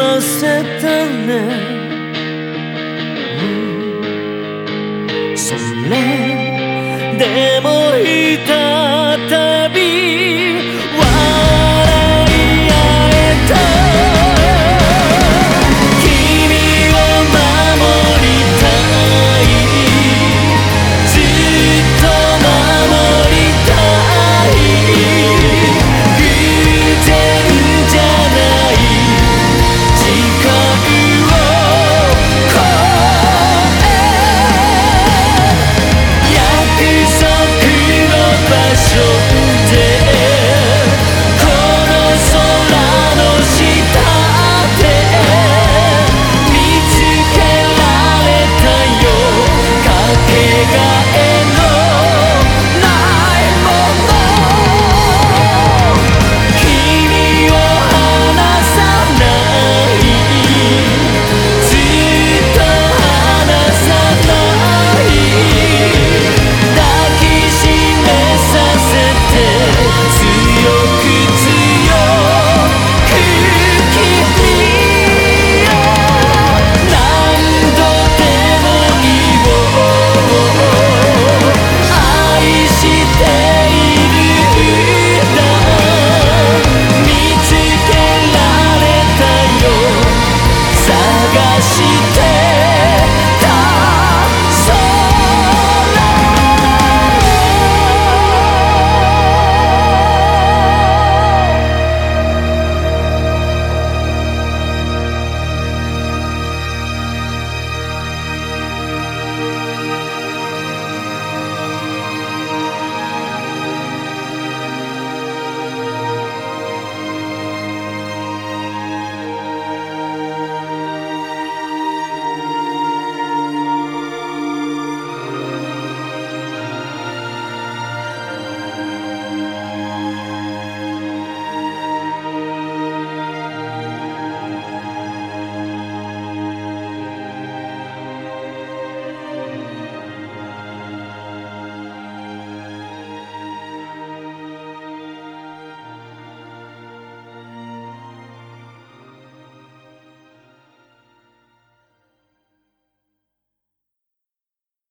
ませたね、うん、それ。